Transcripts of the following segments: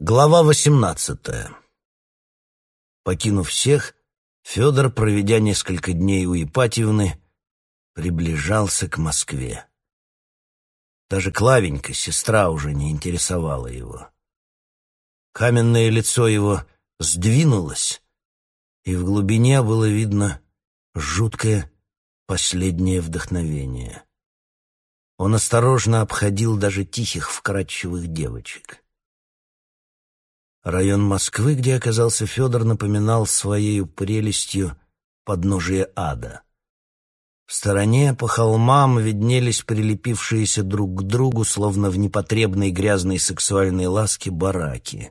Глава восемнадцатая. Покинув всех, Федор, проведя несколько дней у Ипатьевны, приближался к Москве. Даже Клавенька, сестра, уже не интересовала его. Каменное лицо его сдвинулось, и в глубине было видно жуткое последнее вдохновение. Он осторожно обходил даже тихих, вкрадчивых девочек. Район Москвы, где оказался Федор, напоминал своей прелестью подножие ада. В стороне по холмам виднелись прилепившиеся друг к другу, словно в непотребной грязной сексуальной ласке, бараки.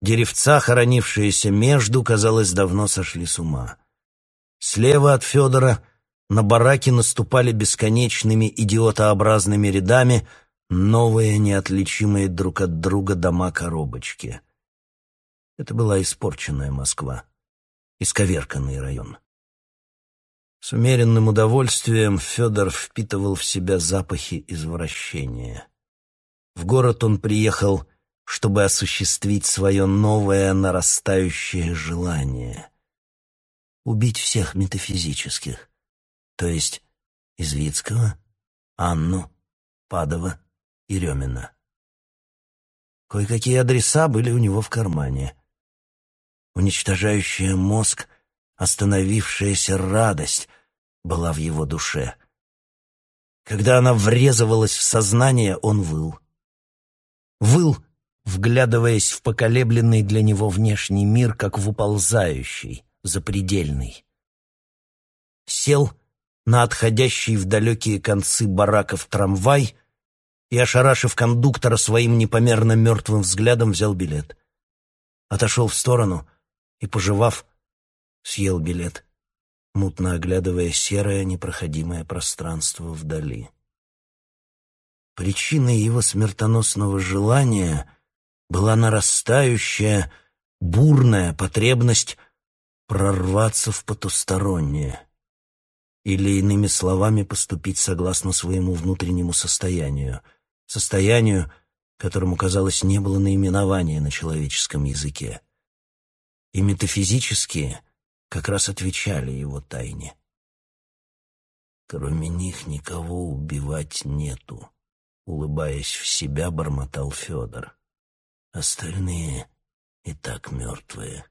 Деревца, хоронившиеся между, казалось, давно сошли с ума. Слева от Федора на бараки наступали бесконечными идиотообразными рядами — новые, неотличимые друг от друга дома-коробочки. Это была испорченная Москва, исковерканный район. С умеренным удовольствием Федор впитывал в себя запахи извращения. В город он приехал, чтобы осуществить свое новое нарастающее желание — убить всех метафизических, то есть Извицкого, Анну, Падова, Еремина. Кое-какие адреса были у него в кармане. Уничтожающая мозг, остановившаяся радость была в его душе. Когда она врезывалась в сознание, он выл. Выл, вглядываясь в поколебленный для него внешний мир, как в уползающий, запредельный. Сел на отходящий в далекие концы бараков трамвай и, ошарашив кондуктора своим непомерно мертвым взглядом, взял билет. Отошел в сторону и, пожевав, съел билет, мутно оглядывая серое непроходимое пространство вдали. Причиной его смертоносного желания была нарастающая, бурная потребность прорваться в потустороннее или, иными словами, поступить согласно своему внутреннему состоянию — состоянию, которому, казалось, не было наименования на человеческом языке. И метафизические как раз отвечали его тайне. Кроме них никого убивать нету, улыбаясь в себя, бормотал Федор. Остальные и так мертвые.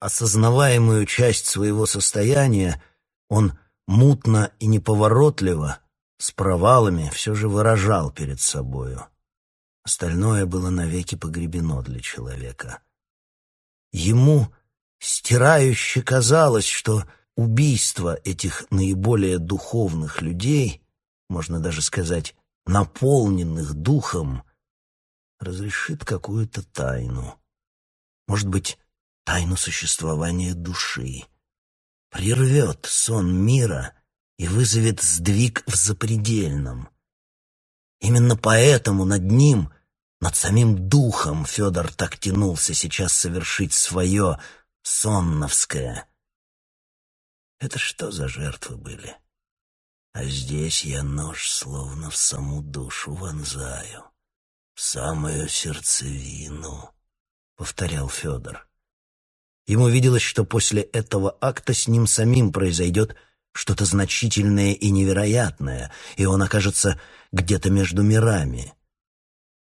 Осознаваемую часть своего состояния он мутно и неповоротливо с провалами все же выражал перед собою. Остальное было навеки погребено для человека. Ему стирающе казалось, что убийство этих наиболее духовных людей, можно даже сказать, наполненных духом, разрешит какую-то тайну. Может быть, тайну существования души. Прервет сон мира и вызовет сдвиг в запредельном. Именно поэтому над ним, над самим духом Федор так тянулся сейчас совершить свое сонновское. Это что за жертвы были? А здесь я нож словно в саму душу вонзаю, в самую сердцевину, — повторял Федор. Ему виделось, что после этого акта с ним самим произойдет что-то значительное и невероятное, и он окажется где-то между мирами.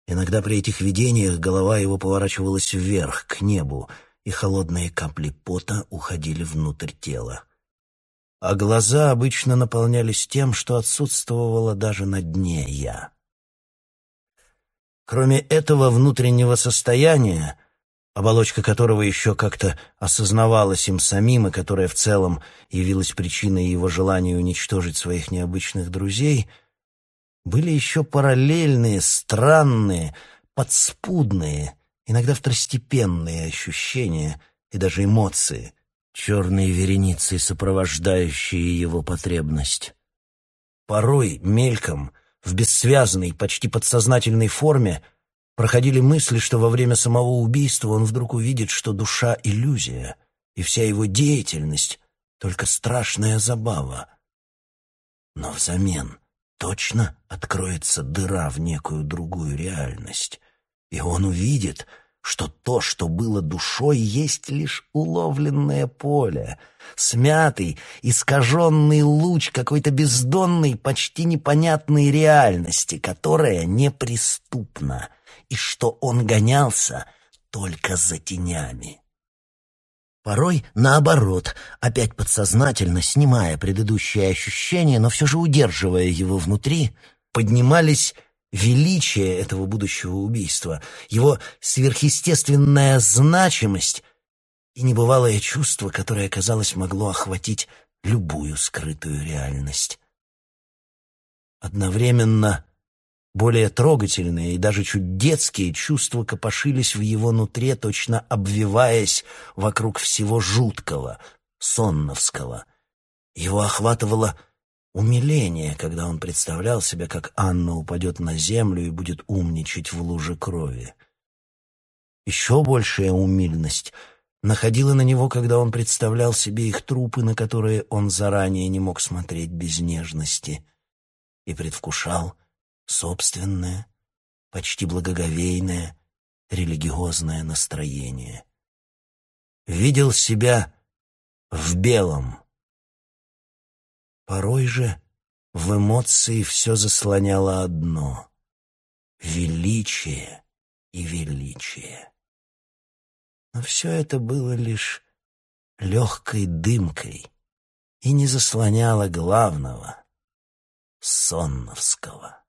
Иногда при этих видениях голова его поворачивалась вверх, к небу, и холодные капли пота уходили внутрь тела. А глаза обычно наполнялись тем, что отсутствовало даже на дне «я». Кроме этого внутреннего состояния, оболочка которого еще как-то осознавалась им самим и которая в целом явилась причиной его желания уничтожить своих необычных друзей, были еще параллельные, странные, подспудные, иногда второстепенные ощущения и даже эмоции, черные вереницы, сопровождающие его потребность. Порой, мельком, в бессвязной, почти подсознательной форме, Проходили мысли, что во время самого убийства он вдруг увидит, что душа — иллюзия, и вся его деятельность — только страшная забава. Но взамен точно откроется дыра в некую другую реальность, и он увидит, что то, что было душой, есть лишь уловленное поле, смятый, искаженный луч какой-то бездонной, почти непонятной реальности, которая неприступна, и что он гонялся только за тенями. Порой наоборот, опять подсознательно снимая предыдущее ощущение, но все же удерживая его внутри, поднимались величие этого будущего убийства, его сверхъестественная значимость и небывалое чувство, которое, казалось, могло охватить любую скрытую реальность. Одновременно более трогательные и даже чуть детские чувства копошились в его нутре, точно обвиваясь вокруг всего жуткого, сонновского. Его охватывало умиление, когда он представлял себе, как Анна упадет на землю и будет умничать в луже крови. Еще большая умильность находила на него, когда он представлял себе их трупы, на которые он заранее не мог смотреть без нежности, и предвкушал — собственное, почти благоговейное, религиозное настроение. Видел себя в белом. Порой же в эмоции все заслоняло одно — величие и величие. Но все это было лишь легкой дымкой и не заслоняло главного — сонновского.